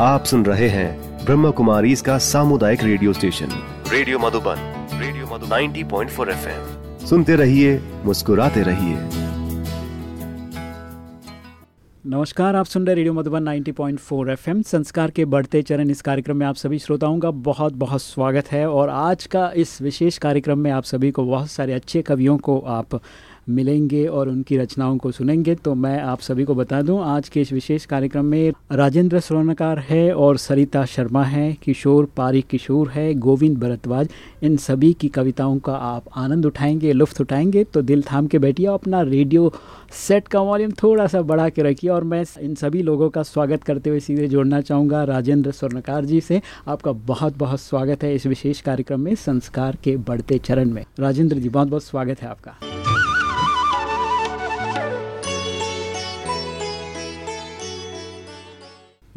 आप सुन रहे हैं ब्रह्म कुमारी इसका सामुदायिक radio station. Radio Madhuban radio Madhuban. 90.4 FM. सुनते रहिए मुस्कुराते रहिए। नमस्कार आप सुन रहे रेडियो मधुबन 90.4 एफएम। संस्कार के बढ़ते चरण इस कार्यक्रम में आप सभी श्रोताओं का बहुत बहुत स्वागत है और आज का इस विशेष कार्यक्रम में आप सभी को बहुत सारे अच्छे कवियों को आप मिलेंगे और उनकी रचनाओं को सुनेंगे तो मैं आप सभी को बता दूँ, आज के इस विशेष कार्यक्रम में राजेंद्र स्वर्णकार है और सरिता शर्मा है, किशोर पारी किशोर है, गोविंद भरद्वाज, इन सभी की कविताओं का आप आनंद उठाएँगे, लुफ्त उठाएँगे तो दिल थाम के बैठिए, अपना रेडियो सेट का वॉल्यूम थोड़ा सा बढ़ा के रखिए और मैं इन सभी लोगों का स्वागत करते हुए सीधे जोड़ना चाहूँगा, राजेंद्र स्वर्णकार जी से। आपका बहुत बहुत स्वागत है इस विशेष कार्यक्रम में, संस्कार के बढ़ते चरण में। राजेंद्र जी बहुत बहुत स्वागत है आपका।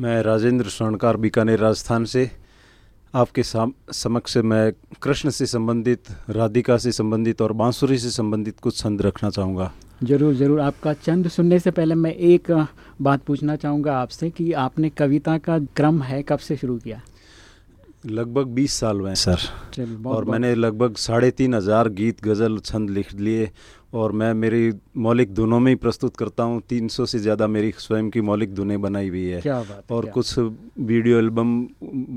मैं राजेंद्र स्वर्णकार बीकानेर राजस्थान से। आपके समक्ष मैं कृष्ण से संबंधित राधिका से संबंधित और बांसुरी से संबंधित कुछ छंद रखना चाहूँगा। ज़रूर ज़रूर। आपका चंद सुनने से पहले मैं एक बात पूछना चाहूँगा आपसे कि आपने कविता का क्रम है कब से शुरू किया? लगभग 20 साल में सर। और मैंने लगभग साढ़े तीन हज़ार गीत गज़ल छंद लिख लिए। और मैं मेरी मौलिक धुनों में ही प्रस्तुत करता हूँ। तीन सौ से ज़्यादा मेरी स्वयं की मौलिक धुनें बनाई हुई है। क्या बात और क्या कुछ वीडियो एल्बम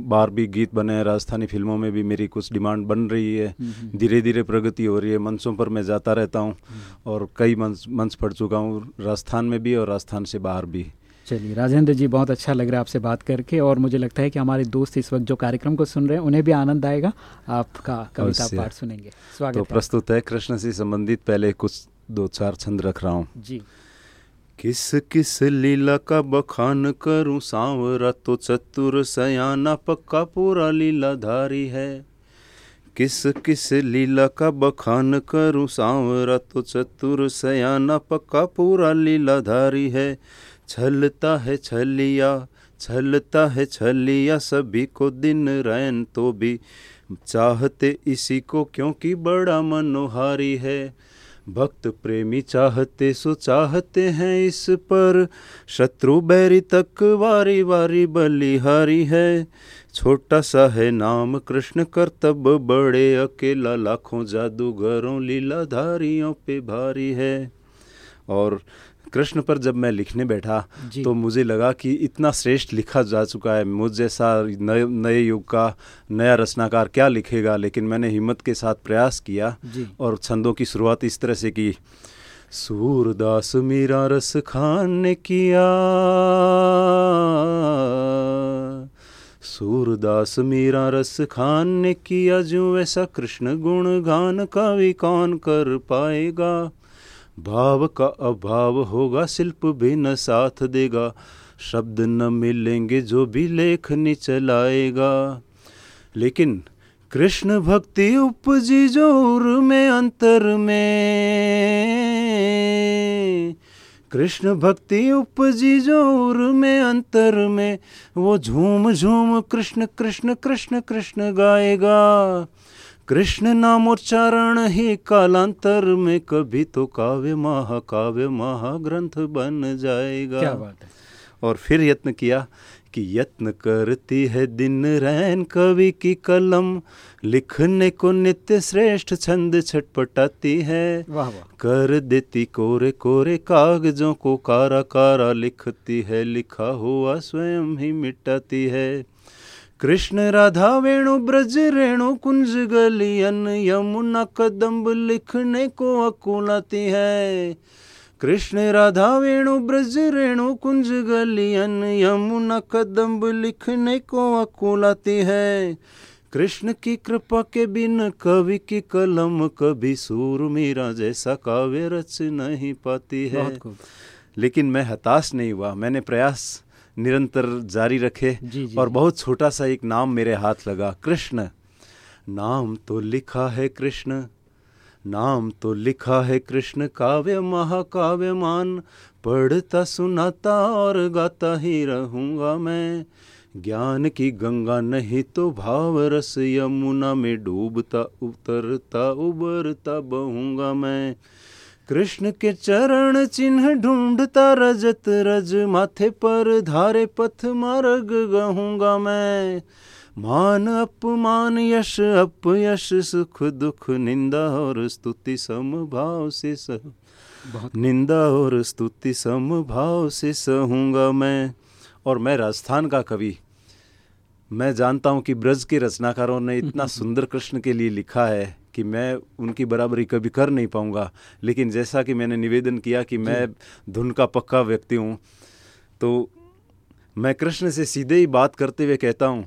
बार भी गीत बने हैं राजस्थानी फ़िल्मों में भी मेरी कुछ डिमांड बन रही है। हम्म, हम्म। धीरे धीरे प्रगति हो रही है। मंचों पर मैं जाता रहता हूँ हम्म। और कई मंच मंच पढ़ चुका हूँ राजस्थान में भी और राजस्थान से बाहर भी। चलिए राजेंद्र जी बहुत अच्छा लग रहा है आपसे बात करके और मुझे लगता है कि हमारे दोस्त इस वक्त जो कार्यक्रम को सुन रहे हैं उन्हें भी आनंद आएगा। आपका कविता। पाठ सुनेंगे। स्वागत तो है प्रस्तुत है कृष्ण से संबंधित पहले कुछ दो चार छंद रख रहा हूँ। जी। किस किस लीला का बखान करूँ सांवरा तो चतुर सयाना पक्का पूरा लीलाधारी है। किस किस लीला का बखान करूँ सांवरा तो चतुर सयाना पक्का पूरा लीलाधारी है। छलता है छलिया, छलता है छलिया सभी को दिन रैन तो भी। चाहते इसी को क्योंकि बड़ा मनोहारी है। भक्त प्रेमी चाहते, सो चाहते हैं इस पर। शत्रु बैरी तक वारी वारी बलिहारी है। छोटा सा है नाम कृष्ण कर्तब बड़े अकेला लाखों जादूगरों लीलाधारियों पे भारी है। और कृष्ण पर जब मैं लिखने बैठा तो मुझे लगा कि इतना श्रेष्ठ लिखा जा चुका है। मुझ जैसा नए नए युग का नया रचनाकार क्या लिखेगा? लेकिन मैंने हिम्मत के साथ प्रयास किया और छंदों की शुरुआत इस तरह से की। सूरदास मीरा रस खान ने किया। सूरदास मीरा रस खान ने किया जो ऐसा कृष्ण गुण गान कवि कौन कर पाएगा? भाव का अभाव होगा, शिल्प भी न साथ देगा, शब्द न मिलेंगे जो भी लेख चलाएगा लेकिन कृष्ण भक्ति उपजी ज़ोर में, अंतर में। कृष्ण भक्ति उपजी ज़ोर में, अंतर में, वो झूम झूम कृष्ण कृष्ण कृष्ण कृष्ण गाएगा। कृष्ण नाम उच्चारण ही कालांतर में कभी तो काव्य महाकाव्य महाग्रंथ बन जाएगा। क्या बात है। और फिर यत्न किया कि यत्न करती है दिन रैन कवि की कलम। लिखने को नित्य श्रेष्ठ छंद छटपटाती है। वाह वाह। कर देती कोरे कोरे कागजों को कारा कारा लिखती है। लिखा हुआ स्वयं ही मिटाती है। कृष्ण राधा वेणु ब्रज रेणु कुंज गलियन यमुना कदम्ब लिखने को अकुलती है। कृष्ण राधा वेणु ब्रज रेणु कुंज गलियन यमुना कदम्ब लिखने को अकुलती है। कृष्ण की कृपा के बिन कवि की कलम कभी सूर मीरा जैसा काव्य रच नहीं पाती है। लेकिन मैं हताश नहीं हुआ मैंने प्रयास निरंतर जारी रखे जी, जी, और। बहुत छोटा सा एक नाम मेरे हाथ लगा कृष्ण। नाम तो लिखा है कृष्ण नाम तो लिखा है कृष्ण काव्य महाकाव्य मान। पढ़ता सुनाता और गाता ही रहूँगा मैं। ज्ञान की गंगा नहीं तो भाव रस यमुना में डूबता उतरता उबरता बहूँगा मैं। कृष्ण के चरण चिन्ह ढूंढता रजत रज माथे पर धारे पथ मार्ग गहूँगा मैं। मान अपमान यश अपयश सुख दुख निंदा और स्तुति समभाव से सह। निंदा और स्तुति समभाव से सहूँगा मैं। और मैं राजस्थान का कवि। मैं जानता हूँ कि ब्रज के रचनाकारों ने इतना सुंदर कृष्ण के लिए लिखा है। कि मैं उनकी बराबरी कभी कर नहीं पाऊँगा। लेकिन जैसा कि मैंने निवेदन किया कि मैं धुन का पक्का व्यक्ति हूँ तो मैं कृष्ण से सीधे ही बात करते हुए कहता हूँ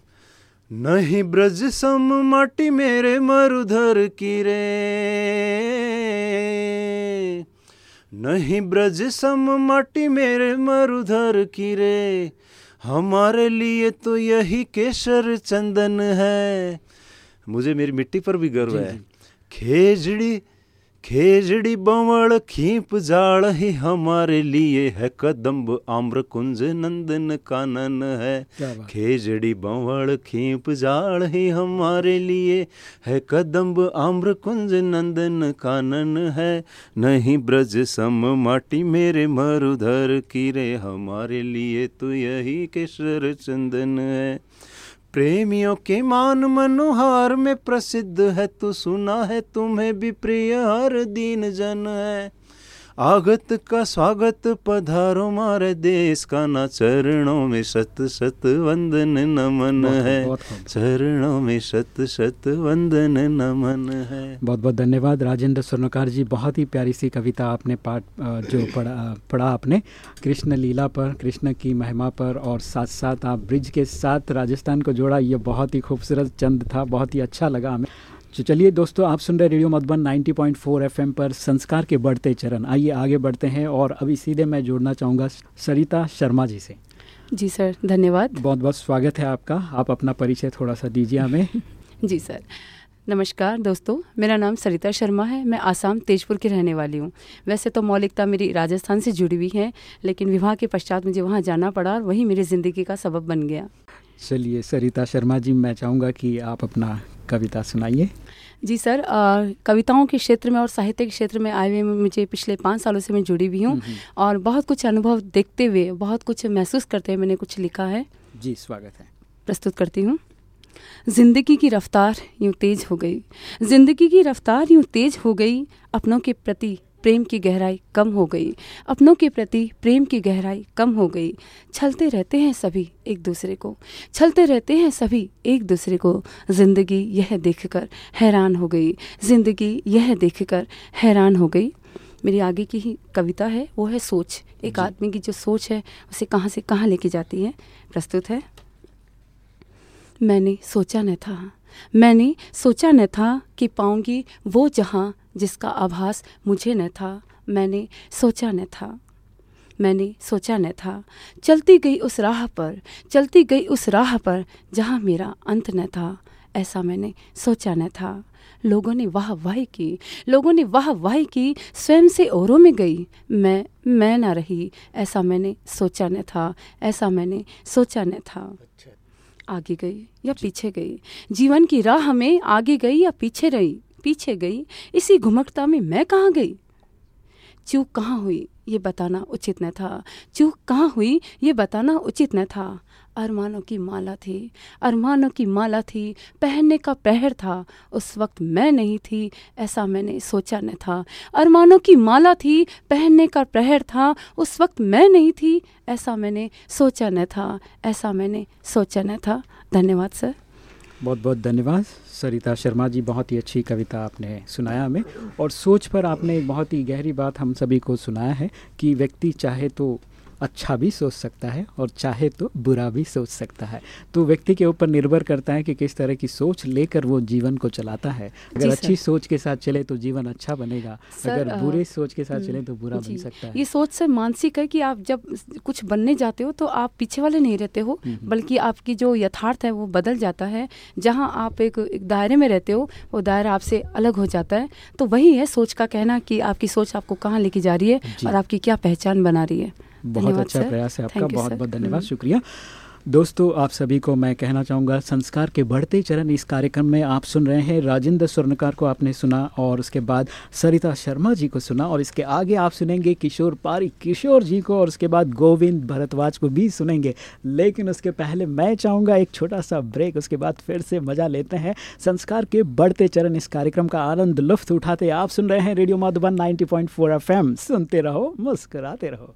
नहीं ब्रज सम माटी मेरे मरुधर की रे। नहीं ब्रज सम माटी मेरे मरुधर की रे। हमारे लिए तो यही केसर चंदन है। मुझे मेरी मिट्टी पर भी गर्व है। खेजड़ी खेजड़ी बवड़ खींप जाड़ ही हमारे लिए है कदम्ब आम्र कुंज नंदन कानन है। खेजड़ी बवड़ खींप जाड़ ही हमारे लिए है कदम्ब आम्र कुंज नंदन कानन है। नहीं ब्रज सम माटी मेरे मरुधर कीरे हमारे लिए तो यही केसर चंदन है। प्रेमियों के मान मनोहार में प्रसिद्ध है, तू सुना है, तुम्हें भी प्रिय हर दीन जन है। आगत का स्वागत पधारो मारे देश का ना चरणों में शत शत वंदन नमन है। चरणों में शत शत वंदन नमन है। बहुत बहुत धन्यवाद राजेंद्र स्वर्णकार जी बहुत ही प्यारी सी कविता आपने पाठ जो पढ़ा पढ़ा आपने। कृष्ण लीला पर कृष्ण की महिमा पर और साथ साथ आप ब्रिज के साथ राजस्थान को जोड़ा ये बहुत ही खूबसूरत चंद था बहुत ही अच्छा लगा हमें। तो चलिए दोस्तों आप सुन रहे रेडियो मधुबन 90.4 एफएम पर संस्कार के बढ़ते चरण। आइए आगे बढ़ते हैं और अभी सीधे मैं जोड़ना चाहूँगा सरिता शर्मा जी से। जी सर धन्यवाद। बहुत बहुत स्वागत है आपका। आप अपना परिचय थोड़ा सा दीजिए हमें। जी सर नमस्कार दोस्तों मेरा नाम सरिता शर्मा है मैं आसाम तेजपुर की रहने वाली हूँ। वैसे तो मौलिकता मेरी राजस्थान से जुड़ी हुई है लेकिन विवाह के पश्चात मुझे वहाँ जाना पड़ा और वही मेरी ज़िंदगी का सबब बन गया। चलिए सरिता शर्मा जी मैं चाहूँगा कि आप अपना कविता सुनाइए। जी सर आ, कविताओं के क्षेत्र में और साहित्य के क्षेत्र में आए हुए मुझे पिछले पाँच सालों से मैं जुड़ी हुई हूँ और बहुत कुछ अनुभव देखते हुए बहुत कुछ महसूस करते हुए मैंने कुछ लिखा है। जी स्वागत है। प्रस्तुत करती हूँ। ज़िंदगी की रफ्तार यूँ तेज हो गई। ज़िंदगी की रफ्तार यूँ तेज हो गई अपनों के प्रति प्रेम की गहराई कम हो गई। अपनों के प्रति प्रेम की गहराई कम हो गई। छलते रहते हैं सभी एक दूसरे को। छलते रहते हैं सभी एक दूसरे को। ज़िंदगी यह देखकर हैरान हो गई। ज़िंदगी यह देखकर हैरान हो गई। मेरी आगे की ही कविता है वो है सोच। एक आदमी की जो सोच है उसे कहाँ से कहाँ लेके जाती है प्रस्तुत है। मैंने सोचा न था। मैंने सोचा न था कि पाऊँगी वो जहाँ जिसका आभास मुझे न था मैंने सोचा न था। मैंने सोचा न था। चलती गई उस राह पर चलती गई उस राह पर जहाँ मेरा अंत न था ऐसा मैंने सोचा न था। लोगों ने वाह वाह की लोगों ने वाह वाह की स्वयं से औरों में गई। मैं मैं ना रही ऐसा मैंने सोचा न था ऐसा मैंने सोचा न था। अच्छा। आगे गई या पीछे गई? जीवन की राह में आगे गई या पीछे रही? पीछे गई, इसी घुमकता में मैं कहाँ गई? चूक कहाँ हुई, ये बताना उचित न था। चूक कहाँ हुई, ये बताना उचित न था। अरमानों की माला थी, अरमानों की माला थी, पहनने का पहर था। उस वक्त मैं नहीं थी, ऐसा मैंने सोचा न था। अरमानों की माला थी, पहनने का प्रहर था। उस वक्त मैं नहीं थी, ऐसा मैंने सोचा न था। ऐसा मैंने सोचा न था। धन्यवाद, सर। बहुत बहुत धन्यवाद। सरिता शर्मा जी, बहुत ही अच्छी कविता आपने सुनाया हमें। और सोच पर आपने एक बहुत ही गहरी बात हम सभी को सुनाया है कि व्यक्ति चाहे तो अच्छा भी सोच सकता है और चाहे तो बुरा भी सोच सकता है। तो व्यक्ति के ऊपर निर्भर करता है कि किस तरह की सोच लेकर वो जीवन को चलाता है। अगर अच्छी सोच के साथ चले तो जीवन अच्छा बनेगा। अगर बुरे सोच के साथ चले तो बुरा बन सकता है। ये सोच से मानसिक है कि आप जब कुछ बनने जाते हो तो आप पीछे वाले नहीं रहते हो हम्म, हम्म। बल्कि आपकी जो यथार्थ है वो बदल जाता है। जहाँ आप एक, एक दायरे में रहते हो वो दायरा आपसे अलग हो जाता है। तो वही है सोच का कहना कि आपकी सोच आपको कहाँ लेके जा रही है और आपकी क्या पहचान बना रही है। बहुत अच्छा प्रयास है आपका। बहुत बहुत धन्यवाद। हम्म। शुक्रिया। दोस्तों, आप सभी को मैं कहना चाहूँगा, संस्कार के बढ़ते चरण इस कार्यक्रम में आप सुन रहे हैं राजेंद्र स्वर्णकार को आपने सुना और उसके बाद सरिता शर्मा जी को सुना और इसके आगे आप सुनेंगे किशोर पारी, किशोर जी को और उसके बाद गोविंद भरतवाज को भी सुनेंगे। लेकिन उसके पहले मैं चाहूँगा एक छोटा सा ब्रेक उसके बाद फिर से मज़ा लेते हैं। संस्कार के बढ़ते चरण इस कार्यक्रम का आनंद लुफ्त उठाते आप सुन रहे हैं रेडियो माधुबन नाइनटी पॉइंट सुनते रहो, मुस्कराते रहो।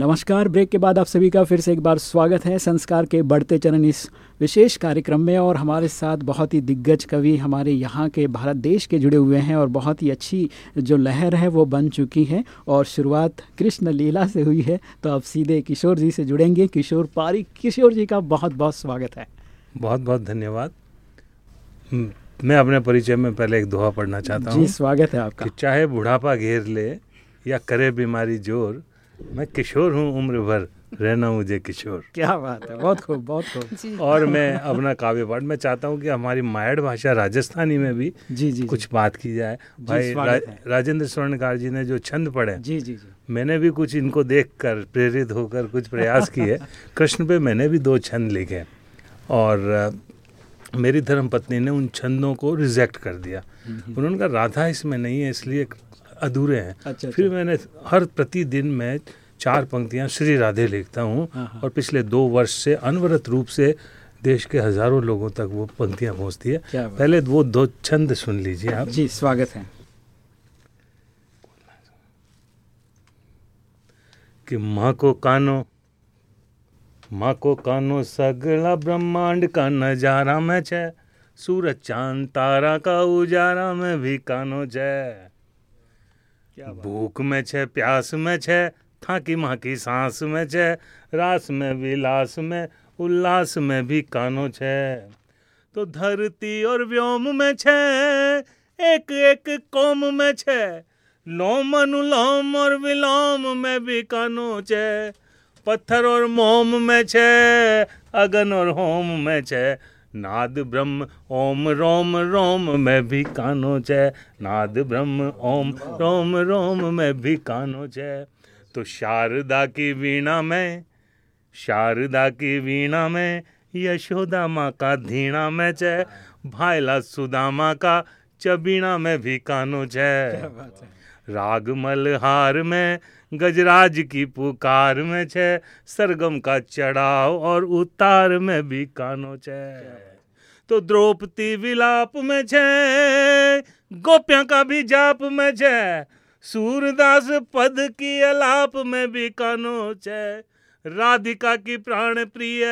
नमस्कार ब्रेक के बाद आप सभी का फिर से एक बार स्वागत है संस्कार के बढ़ते चरण इस विशेष कार्यक्रम में और हमारे साथ बहुत ही दिग्गज कवि हमारे यहाँ के भारत देश के जुड़े हुए हैं और बहुत ही अच्छी जो लहर है वो बन चुकी है और शुरुआत कृष्ण लीला से हुई है। तो आप सीधे किशोर जी से जुड़ेंगे। किशोर पारी किशोर जी का बहुत बहुत स्वागत है। बहुत बहुत धन्यवाद। मैं अपने परिचय में पहले एक दोहा पढ़ना चाहता हूँ जी स्वागत है आपका। चाहे बुढ़ापा घेर ले या करे बीमारी ज़ोर मैं किशोर हूँ उम्र भर रहना मुझे किशोर। क्या बात है बहुत खूब बहुत खूब। और मैं अपना काव्य पाठ मैं चाहता हूँ कि हमारी मायड़ भाषा राजस्थानी में भी जी जी कुछ बात की जाए। भाई रा, राजेंद्र स्वर्णकार जी ने जो छंद पढ़े जी जी जी। मैंने भी कुछ इनको देखकर प्रेरित होकर कुछ प्रयास किए। कृष्ण पे मैंने भी दो छंद लिखे और मेरी धर्म पत्नी ने उन छंदों को रिजेक्ट कर दिया। हम्म, हम्म। उन्होंने कहा राधा इसमें नहीं है इसलिए अधूरे हैं। अच्छा, फिर अच्छा। मैंने हर प्रतिदिन मैं चार पंक्तियाँ श्री राधे लिखता हूँ हाँ, हाँ। और पिछले दो वर्ष से अनवरत रूप से देश के हज़ारों लोगों तक वो पंक्तियाँ पहुँचती है। पहले वो दो छंद सुन लीजिए आप। जी स्वागत है। कि माँ को कानो माँ को कानो सगला ब्रह्मांड का नज़ारा में छे सूरज चाँद तारा का उजारा में भी कानो जय। भूख में छे, प्यास में छे, थाकी माँ की सांस में छे, रास में विलास में, उल्लास में भी कानो छे। तो धरती और व्योम में छे, एक एक कोम में छे, लोम अनुलोम और विलोम में भी कानो छे। पत्थर और मोम में छे, अगन और होम में छे नाद ब्रह्म ओम रोम रोम में भी कानो जय नाद ब्रह्म ओम रोम रोम में भी कानो जय तो शारदा की वीणा में शारदा की वीणा में यशोदा माँ का धीणा में जय भाईला सुदामा का चबीणा में भी कानो जय राग मलहार में गजराज की पुकार में छे, सरगम का चढ़ाव और उतार में भी कानो छे। तो द्रौपदी विलाप में छे, गोपिया का भी जाप में छे, सूरदास पद की अलाप में भी कानो छे। राधिका की प्राण प्रिय,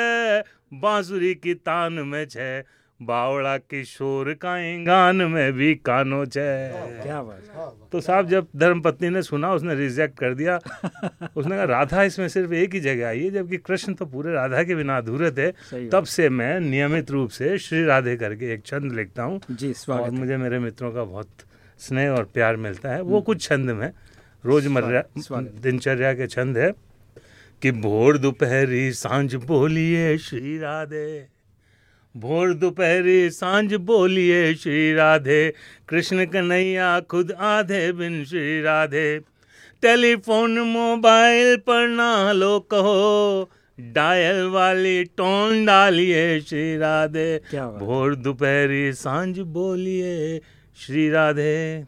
बांसुरी की तान में छे बावड़ा किशोर का गान में भी कानो जय क्या बात तो साहब जब धर्म पत्नी ने सुना उसने रिजेक्ट कर दिया। उसने कहा राधा इसमें सिर्फ़ एक ही जगह आई है जबकि कृष्ण तो पूरे राधा के बिना अधूरे थे। तब से मैं नियमित रूप से श्री राधे करके एक छंद लिखता हूँ। जी और मुझे मेरे मित्रों का बहुत स्नेह और प्यार मिलता है। वो हम्म। कुछ छंद में रोज़मर्रा दिनचर्या के छंद है कि भोर दोपहरी साँझ बोलिए श्री राधे। भोर दोपहरी साँझ बोलिए श्री राधे। कृष्ण कन्हैया खुद आधे बिन श्री राधे। टेलीफोन मोबाइल पर ना लो कहो। डायल वाली टोन डालिए श्री राधे। भोर दोपहरी साँझ बोलिए श्री राधे।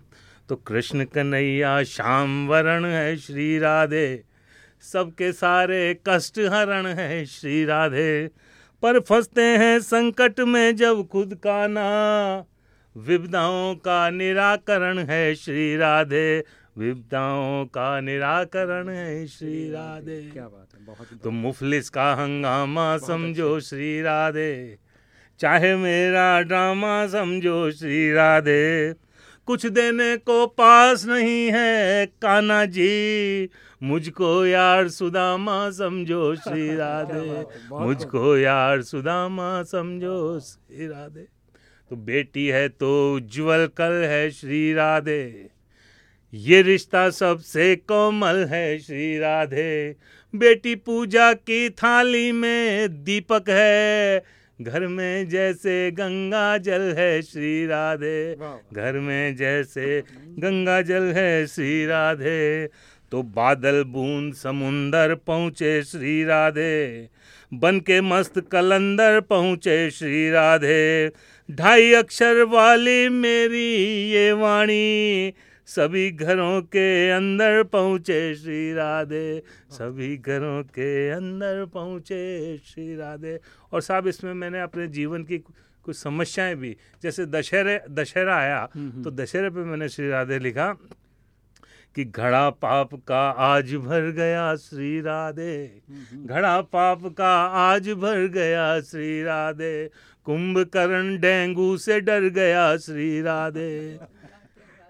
तो कृष्ण कन्हैया शाम वरण है श्री राधे। सबके सारे कष्ट हरण है श्री राधे। पर फंसते हैं संकट में जब खुद का ना। विपदाओं का निराकरण है श्री राधे। विपदाओं का निराकरण है श्री राधे। क्या बात है बहुत तो मुफलिस का हंगामा समझो श्री राधे। चाहे मेरा ड्रामा समझो श्री राधे। कुछ देने को पास नहीं है काना जी। मुझको यार सुदामा समझो श्री राधे। मुझको यार सुदामा समझो श्री राधे। तो बेटी है तो उज्जवल कल है श्री राधे। ये रिश्ता सबसे कोमल है श्री राधे। बेटी पूजा की थाली में दीपक है घर में जैसे गंगा जल है श्री राधे। घर में जैसे गंगा जल है श्री राधे। तो बादल बूंद समुंदर पहुँचे श्री राधे। बन के मस्त कलंदर पहुँचे श्री राधे। ढाई अक्षर वाली मेरी ये वाणी सभी घरों के अंदर पहुँचे श्री राधे सभी घरों के अंदर पहुँचे श्री राधे। और साहब इसमें मैंने अपने जीवन की कुछ समस्याएँ भी जैसे दशहरे दशहरा आया तो दशहरे पे मैंने श्री राधे लिखा कि घड़ा पाप का आज भर गया श्री राधे। घड़ा पाप का आज भर गया श्री राधे। कुंभकर्ण डेंगू से डर गया श्री राधे।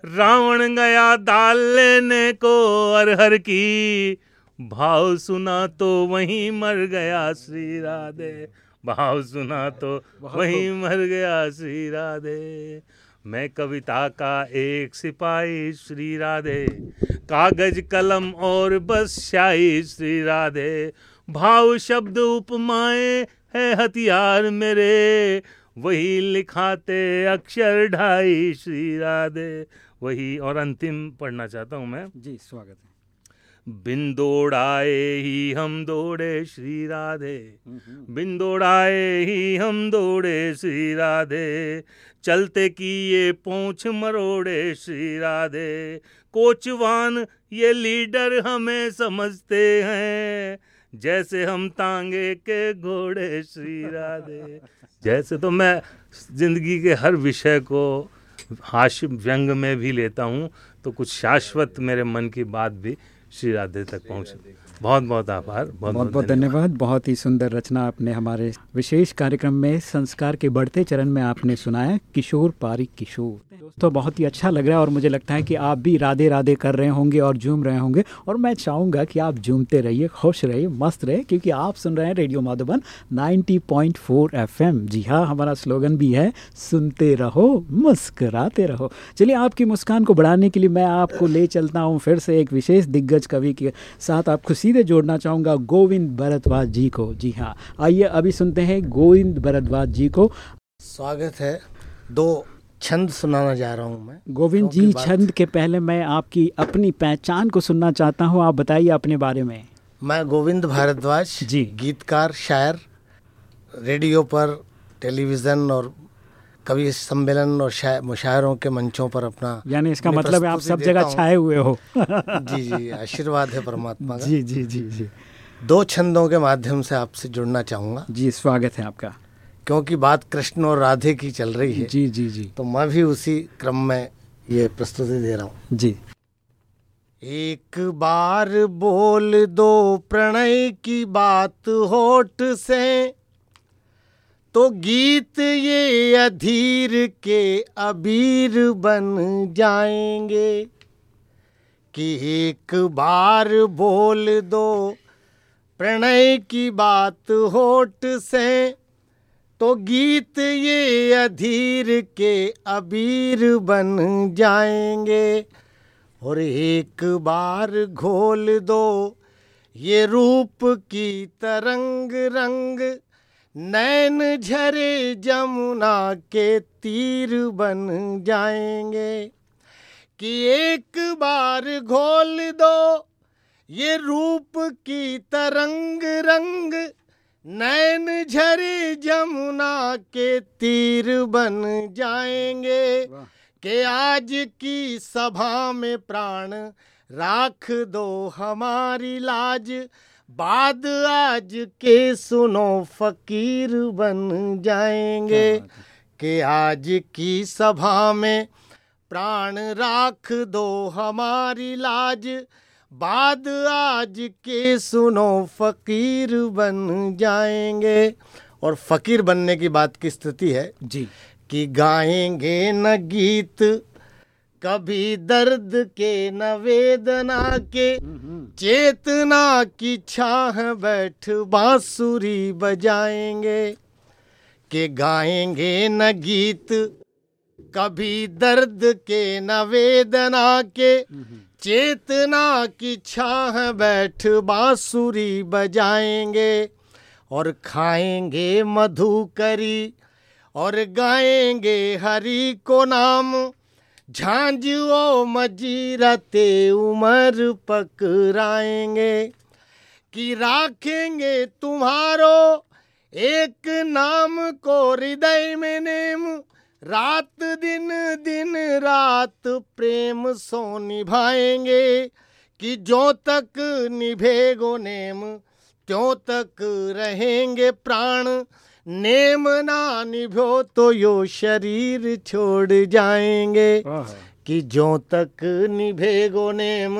रावण गया दाल लेने को अरहर की। भाव सुना तो वहीं मर गया श्री राधे। भाव सुना तो वहीं मर गया श्री राधे। मैं कविता का एक सिपाही श्री राधे। कागज़ कलम और बस शाही श्री राधे। भाव शब्द उपमाएँ है हथियार मेरे। वही लिखाते अक्षर ढाई श्री राधे। वही और अंतिम पढ़ना चाहता हूँ मैं। जी स्वागत है। बिन दौड़ाए ही हम दौड़े श्री राधे। बिन दौड़ाए ही हम दौड़े श्री राधे। चलते की ये पोंछ मरोड़े श्री राधे। कोचवान ये लीडर हमें समझते हैं। जैसे हम तांगे के घोड़े श्री राधे। जैसे तो मैं ज़िंदगी के हर विषय को हास्य व्यंग में भी लेता हूँ तो कुछ शाश्वत मेरे मन की बात भी श्री राधे तक पहुँचे। बहुत बहुत आभार बहुत बहुत, बहुत धन्यवाद। बहुत ही सुंदर रचना आपने हमारे विशेष कार्यक्रम में संस्कार के बढ़ते चरण में आपने सुनाया किशोर पारी किशोर। दोस्तों बहुत ही अच्छा लग रहा है और मुझे लगता है कि आप भी राधे राधे कर रहे होंगे और झूम रहे होंगे और मैं चाहूँगा कि आप झूमते रहिए खुश रहिए मस्त रहे क्योंकि आप सुन रहे हैं रेडियो माधुबन 90.4 एफएम। जी हाँ हमारा स्लोगन भी है सुनते रहो मुस्कराते रहो। चलिए आपकी मुस्कान को बढ़ाने के लिए मैं आपको ले चलता हूँ फिर से एक विशेष दिग्गज कवि के साथ। आपको सीधे जोड़ना चाहूँगा गोविंद भरद्वाज जी को। जी हाँ आइए अभी सुनते हैं गोविंद भरद्वाज जी को। स्वागत है। दो छंद सुनाना जा रहा हूँ मैं। गोविंद जी छंद के पहले मैं आपकी अपनी पहचान को सुनना चाहता हूँ आप बताइए अपने बारे में। मैं गोविंद भारद्वाज जी। गीतकार शायर रेडियो पर टेलीविज़न और कवि सम्मेलन और मुशायरों के मंचों पर अपना यानी इसका मतलब है आप सब जगह छाए हुए हो। जी जी आशीर्वाद है परमात्मा का। जी जी जी जी। दो छंदों के माध्यम से आपसे जुड़ना चाहूँगा। जी स्वागत है आपका। क्योंकि बात कृष्ण और राधे की चल रही है जी जी जी। तो मैं भी उसी क्रम में ये प्रस्तुति दे रहा हूँ। जी। एक बार बोल दो प्रणय की बात होठ से तो गीत ये अधीर के अबीर बन जाएँगे कि एक बार बोल दो, प्रणय की बात होठ से। तो गीत ये अधीर के अबीर बन जाएँगे और एक बार घोल दो, ये रूप की तरंग रंग नैन झरे जमुना के तीर बन जाएँगे कि एक बार घोल दो ये रूप की तरंग रंग। नैन झरे जमुना के तीर बन जाएँगे के आज की सभा में प्राण राख दो हमारी लाज। बाद आज के सुनो फकीर बन जाएँगे कि आज की सभा में प्राण राख दो हमारी लाज। बाद आज के सुनो फकीर बन जाएँगे। और फकीर बनने की बात की स्थिति है जी। कि गाएँगे न गीत कभी दर्द के न वेदना के चेतना की छाह बैठ बांसुरी बजाएँगे के गाएँगे न गीत कभी दर्द के न वेदना के चेतना की छाह बैठ बांसुरी बजाएँगे और खाएँगे मधुकरी और गाएँगे हरि को नाम। झांझो मजीरते उमर पकड़ाएँगे कि राखेंगे तुम्हारो एक नाम को हृदय में नेम। रात दिन दिन रात प्रेम सो निभाएँगे कि जो तक निभेगो नेम, त्यों तक रहेंगे प्राण। नेम ना निभो तो यो शरीर छोड़ जाएँगे। कि जो तक निभेगो नेम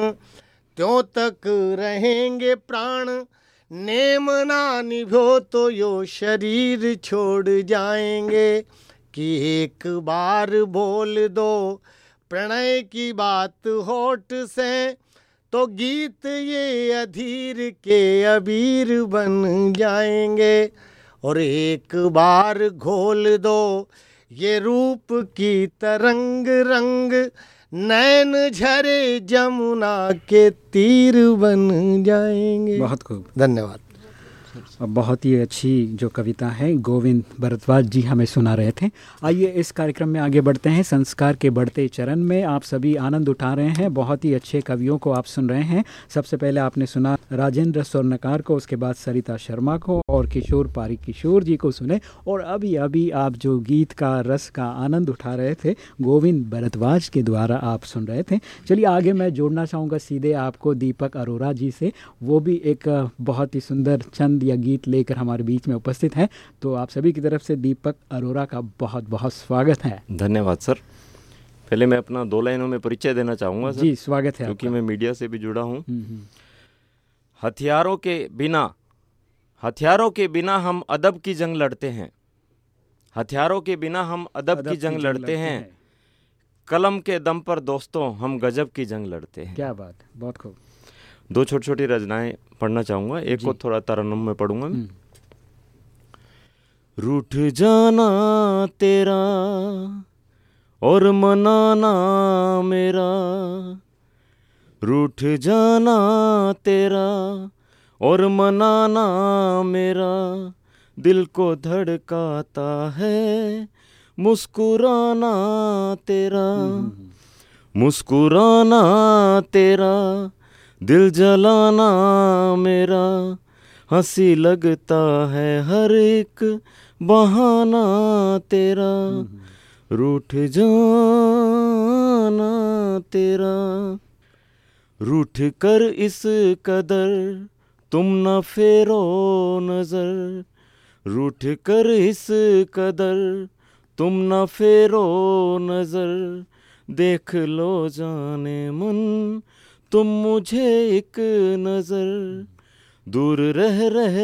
त्यों तक रहेंगे प्राण। नेम ना निभो तो यो शरीर छोड़ जाएँगे। कि एक बार बोल दो प्रणय की बात होठ से तो गीत ये अधीर के अबीर बन जाएँगे। और एक बार घोल दो ये रूप की तरंग रंग नैन झरे जमुना के तीर बन जाएँगे। बहुत खूब। धन्यवाद। बहुत ही अच्छी जो कविता है, गोविंद भरद्वाज जी हमें सुना रहे थे। आइए इस कार्यक्रम में आगे बढ़ते हैं। संस्कार के बढ़ते चरण में आप सभी आनंद उठा रहे हैं। बहुत ही अच्छे कवियों को आप सुन रहे हैं। सबसे पहले आपने सुना राजेंद्र स्वर्णकार को, उसके बाद सरिता शर्मा को और किशोर पारी किशोर जी को सुने। और अभी अभी आप जो गीत का, रस का आनंद उठा रहे थे, गोविंद भरद्वाज के द्वारा आप सुन रहे थे। चलिए आगे मैं जोड़ना चाहूँगा सीधे आपको दीपक अरोरा जी से। वो भी एक बहुत ही सुंदर, चंद या गीत लेकर हमारे बीच में उपस्थित हैं। तो आप सभी की तरफ़ से दीपक अरोरा का बहुत बहुत स्वागत है। धन्यवाद सर। पहले मैं अपना दो लाइनों में परिचय देना चाहूँगा जी स्वागत है क्योंकि मैं मीडिया से भी जुड़ा हूँ। हम्म, हम्म। हथियारों के बिना हथियारों के बिना हम अदब की जंग लड़ते हैं। हथियारों के बिना हम अदब की जंग लड़ते हैं। कलम के दम पर दोस्तों हम गजब की जंग लड़ते हैं। क्या बात बहुत खूब। दो छोटी छोटी रचनाएँ पढ़ना चाहूँगा। एक को थोड़ा तरन्नुम में पढ़ूँगा। मैं हम्म। रूठ जाना तेरा और मनाना मेरा। रूठ जाना तेरा और मनाना मेरा। दिल को धड़काता है मुस्कुराना तेरा। मुस्कुराना तेरा दिल जलाना मेरा, हँसी लगता है हर एक बहाना तेरा। रूठ जाना तेरा, रूठ कर इस कदर तुम न फेरो नज़र। रूठ कर इस कदर तुम न फेरो नज़र, देख लो जाने मन तुम मुझे एक नज़र दूर रह रह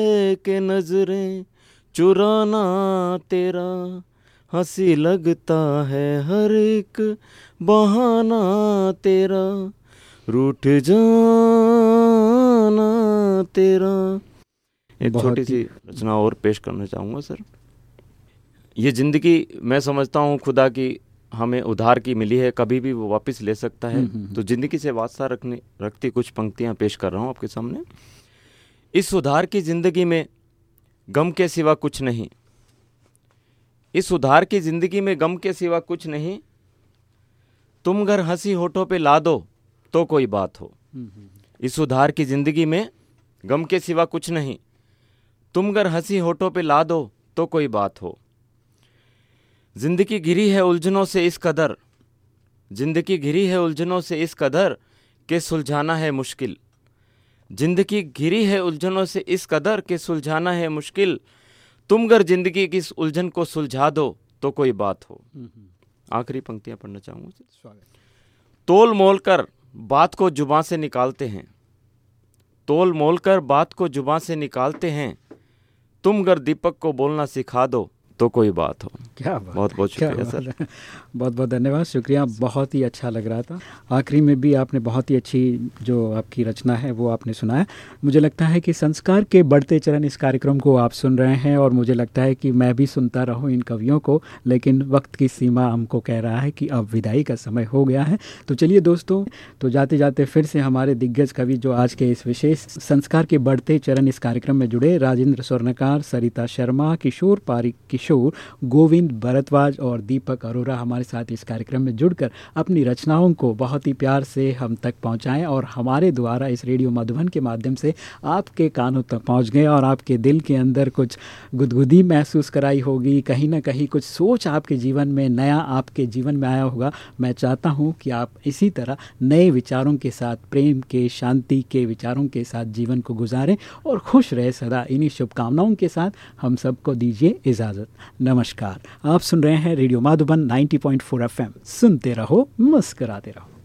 के नज़रें चुराना तेरा हँसी लगता है हर एक बहाना तेरा रूठ जाना तेरा। एक छोटी सी रचना और पेश करना चाहूँगा सर। ये ज़िंदगी मैं समझता हूँ खुदा की हमें उधार की मिली है कभी भी वो वापस ले सकता है। हम्म, हम्म, तो ज़िंदगी से वास्ता रखने रखती कुछ पंक्तियाँ पेश कर रहा हूँ आपके सामने। इस उधार की ज़िंदगी में गम के सिवा कुछ नहीं। इस उधार की ज़िंदगी में गम के सिवा कुछ नहीं। तुम घर हँसी होठों पे ला दो तो कोई बात हो। इस उधार की ज़िंदगी में गम के सिवा कुछ नहीं। तुम घर हँसी होठों पे ला दो तो कोई बात हो। ज़िंदगी घिरी है उलझनों से इस कदर। ज़िंदगी घिरी है उलझनों से इस कदर के सुलझाना है मुश्किल। ज़िंदगी घिरी है उलझनों से इस कदर के सुलझाना है मुश्किल। तुम अगर ज़िंदगी की इस उलझन को सुलझा दो तो कोई बात हो। आखिरी पंक्तियाँ पढ़ना चाहूँगा तोल मोल कर बात को जुबा से निकालते हैं। तोल मोल कर बात को जुबा से निकालते हैं। तुम अगर दीपक को बोलना सिखा दो। तो कोई बात हो। क्या बात बहुत बहुत शुक्रिया सर। बहुत बहुत धन्यवाद शुक्रिया। बहुत ही अच्छा लग रहा था। आखिरी में भी आपने बहुत ही अच्छी जो आपकी रचना है वो आपने सुनाया मुझे लगता है कि संस्कार के बढ़ते चरण इस कार्यक्रम को आप सुन रहे हैं और मुझे लगता है कि मैं भी सुनता रहूँ इन कवियों को लेकिन वक्त की सीमा हमको कह रहा है कि अब विदाई का समय हो गया है। तो चलिए दोस्तों तो जाते जाते फिर से हमारे दिग्गज कवि जो आज के इस विशेष संस्कार के बढ़ते चरण इस कार्यक्रम में जुड़े राजेंद्र स्वर्णकार सरिता शर्मा किशोर पारी किशोर किशोर गोविंद भरद्वाज और दीपक अरोरा हमारे साथ इस कार्यक्रम में जुड़कर अपनी रचनाओं को बहुत ही प्यार से हम तक पहुँचाएँ और हमारे द्वारा इस रेडियो मधुबन के माध्यम से आपके कानों तक पहुँच गए और आपके दिल के अंदर कुछ गुदगुदी महसूस कराई होगी, कहीं ना कहीं कुछ सोच आपके जीवन में, नया आपके जीवन में आया होगा। मैं चाहता हूँ कि आप इसी तरह नए विचारों के साथ, प्रेम के, शांति के विचारों के साथ जीवन को गुजारें और खुश रहे। सदा इन्हीं शुभकामनाओं के साथ हम सबको दीजिए इजाज़त। नमस्कार। आप सुन रहे हैं रेडियो माधुबन 90.4 एफएम। सुनते रहो मुस्कराते रहो।